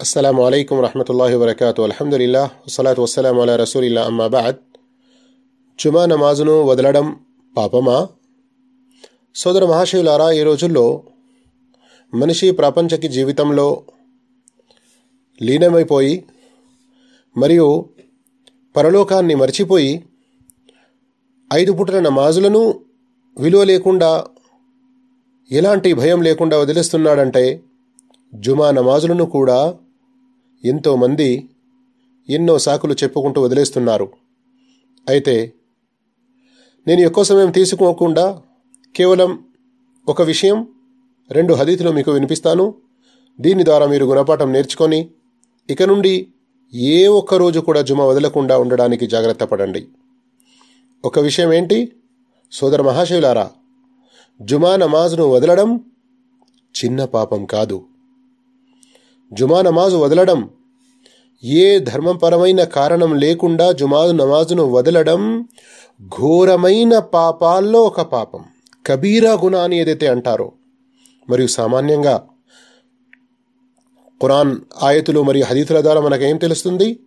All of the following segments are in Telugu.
అస్సలం అయికం వరహమతుల్లాహి వరకాతు అల్హమ్దుల్లా వసలాత్ వసలాం అలా రసూలిల్లా అమ్మా బాద్ జుమా నమాజును వదలడం పాపమా సోదర మహాశివులారా ఈ రోజుల్లో మనిషి ప్రాపంచకి జీవితంలో లీనమైపోయి మరియు పరలోకాన్ని మర్చిపోయి ఐదు పుట్టిన నమాజులను విలువ లేకుండా ఎలాంటి భయం లేకుండా వదిలేస్తున్నాడంటే జుమా నమాజులను కూడా ఎంతోమంది ఎన్నో సాకులు చెప్పుకుంటూ వదిలేస్తున్నారు. అయితే నేను ఎక్కువ సమయం తీసుకోకుండా కేవలం ఒక విషయం రెండు హదీతులు మీకు వినిపిస్తాను. దీని ద్వారా మీరు గుణపాఠం నేర్చుకొని ఇక నుండి ఏ ఒక్క రోజు కూడా జుమా వదలకుండా ఉండడానికి జాగ్రత్త పడండి. ఒక విషయం ఏంటి? సోదర మహాశివులారా జుమా నమాజ్ను వదలడం చిన్న పాపం కాదు. జుమా నమాజు వదలడం. ఏ ధర్మపరమైన కారణం లేకుండా జుమా నమాజును వదలడం ఘోరమైన పాపాల్లో ఒక పాపం. కబీరా గుణ అని ఏదైతే అంటారో మరియు సామాన్యంగా ఖురాన్ ఆయతులు మరియు హదీతుల ద్వారా మనకేం తెలుస్తుంది?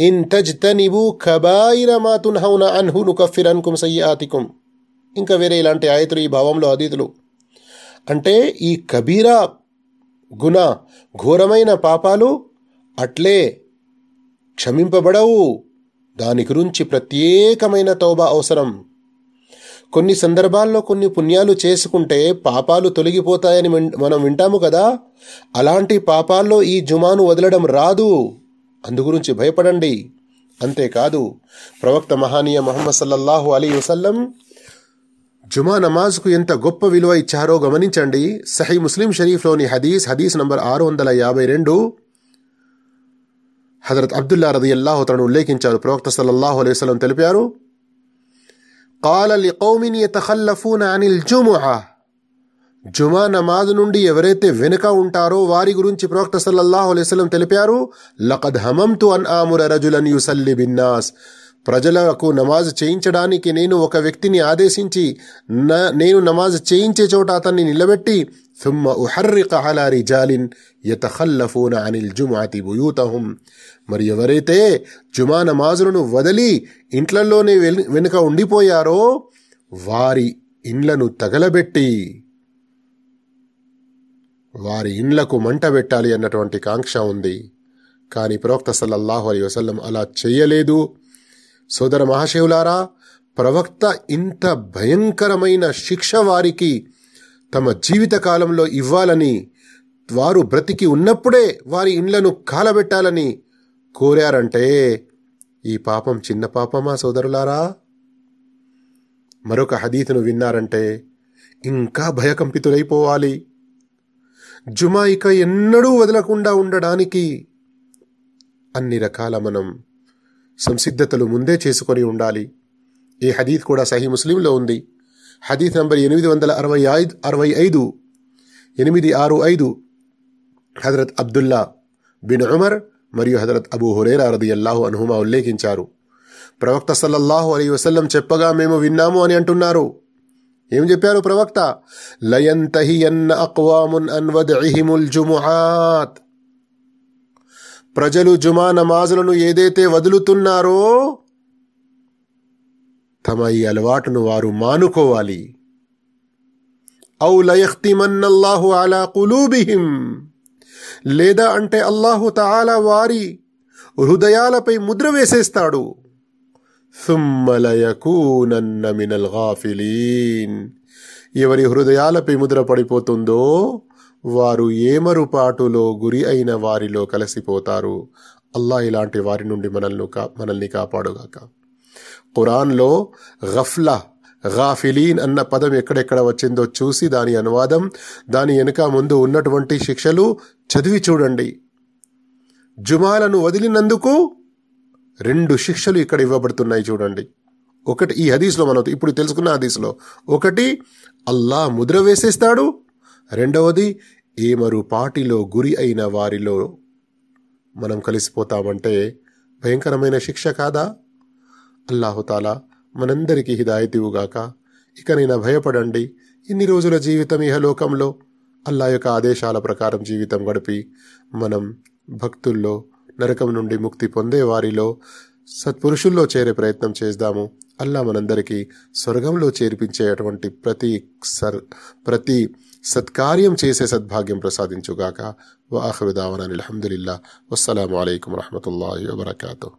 ఇన్ తజ్తనిబు ఖబాయిర మా తున్హౌన అన్హు నుకఫిరన్కుం సయ్యాతికుం. ఇంకా వేరే ఇలాంటి ఆయతులు ఈ భావంలో హదీతులు. అంటే ఈ కబీరా గుణ ఘోరమైన పాపాలు అట్లే క్షమింపబడవు. దాని గురించి ప్రత్యేకమైన తోబా అవసరం. కొన్ని సందర్భాల్లో కొన్ని పుణ్యాలు చేసుకుంటే పాపాలు తొలగిపోతాయని మనం వింటాము కదా. అలాంటి పాపాల్లో ఈ జుమాను వదలడం రాదు. అందుగురించి భయపడండి. అంతేకాదు ప్రవక్త మహానీయ మొహమ్మద్ సల్లల్లాహు అలీ వసల్లం జుమా నమాజ్కు ఎంత గొప్ప విలువ ఇచ్చారో గమనించండి సహీ ముస్లిం షరీఫ్లోని హదీస్ హదీస్ నంబర్ ఆరు వందల యాభై రెండు హజరత్ అబ్దుల్లా రది అల్లాహు తను ఉల్లేఖించారు ప్రవక్త సల్లల్లాహు అలైహి వసల్లం తెలిపారు قال لقوم يتخلفون عن الجمعة జుమా నమాజ్ నుండి ఎవరైతే వెనుక ఉంటారో వారి గురించి ప్రవక్త సల్లల్లాహు అలైహి వసల్లం తెలిపారు లqad హమంతు అన్ ఆముర రజులన్ యుసల్లి బిన్నాస్ ప్రజలకు నమాజ్ చేయించడానికి నేను ఒక వ్యక్తిని ఆదేశించి నేను నమాజ్ చేయించే చోట అతన్ని నిలబెట్టి ثم أحرق على رجال يتخلفون عن الجمعة بيوتهم మరి ఎవరైతే జుమా నమాజులను వదిలి ఇంట్లలోనే వెనుక ఉండిపోయారో వారి ఇండ్లను తగలబెట్టి వారి ఇండ్లకు మంట పెట్టాలి అన్నటువంటి కాంక్ష ఉంది కానీ ప్రవక్త సల్లల్లాహు అలీ వసల్లం అలా చెయ్యలేదు సోదర మహాశివులారా ప్రవక్త ఇంత భయంకరమైన శిక్ష వారికి తమ జీవితకాలంలో ఇవ్వాలని వారు బ్రతికి ఉన్నప్పుడే వారి ఇండ్లను కాలబెట్టాలని కోరారంటే ఈ పాపం చిన్న పాపమా సోదరులారా? మరొక హదీతును విన్నారంటే ఇంకా భయకంపితులైపోవాలి. జుమా ఇక ఎన్నడూ వదలకుండా ఉండడానికి అన్ని రకాల మనం సంసిద్ధతలు ముందే చేసుకొని ఉండాలి. ఈ హదీత్ కూడా సహీ ముస్లింలో ఉంది. హదీత్ నంబర్ ఎనిమిది వందల అరవై ఐదు అరవై ఐదు ఎనిమిది ఆరు ఐదు హజరత్ అబ్దుల్లా బిన్ ఉమర్ మరియు హజరత్ అబూ హురేరా రది అల్లాహు అనుహుమా ఉల్లేఖించారు. ప్రవక్త సల్లల్లాహు అలీ వసల్లం చెప్పగా మేము విన్నాము అని అంటున్నారు. ఏం చెప్పారు ప్రవక్త? లయంతహియన్న అక్వామున్ అన్వద్ అహిముల్ జుముహాత్ ప్రజలు జుమా నమాజులను ఏదైతే వదులుతున్నారో తమ ఈ అలవాటును వారు మానుకోవాలి. ఔ అలా కులూబిహిం. లేదా అంటే అల్లాహు తాలా వారి హృదయాలపై ముద్ర వేసేస్తాడు. సుమ్మలయకూనన్న మినల్ గాఫిలీన్. ఎవరి హృదయాలపై ముద్ర పడిపోతుందో వారు ఏమరుపాటులో గురి అయిన వారిలో కలిసిపోతారు. అల్లా ఇలాంటి వారి నుండి మనల్ని కా మనల్ని కాపాడుగాక. ఖురాన్లో గఫ్లా గాఫిలీన్ అన్న పదం ఎక్కడెక్కడ వచ్చిందో చూసి దాని అనువాదం దాని వెనుక ముందు ఉన్నటువంటి శిక్షలు చదివి చూడండి. జుమాలను వదిలినందుకు రెండు శిక్షలు ఇక్కడ ఇవ్వబడుతున్నాయి చూడండి. ఒకటి ఈ హదీస్లో మనం ఇప్పుడు తెలుసుకున్న హదీస్లో. ఒకటి అల్లా ముద్ర వేసేస్తాడు. రెండవది ఏమరు పాటిలో గురి అయిన వారిలో మనం కలిసిపోతామంటే భయంకరమైన శిక్ష కాదా? అల్లాహుతాలా మనందరికీ హిదాయతివుగాక ఇకనైనా భయపడండి. ఇన్ని రోజుల జీవితం ఇహలోకంలో అల్లా యొక్క ఆదేశాల ప్రకారం జీవితం గడిపి మనం భక్తుల్లో నరకం నుండి ముక్తి పొందే వారిలో సత్పురుషుల్లో చేరే ప్రయత్నం చేద్దాము. అల్లా మనందరికీ స్వర్గంలో చేర్పించేటువంటి ప్రతి సర్ ప్రతి సత్కార్యం చేసే సద్భాగ్యం ప్రసాదించుగాక. వాహరుదావనాని అల్హమ్దుల్లా వస్సలాము అయికం వరహతుల్లా వబర్కూ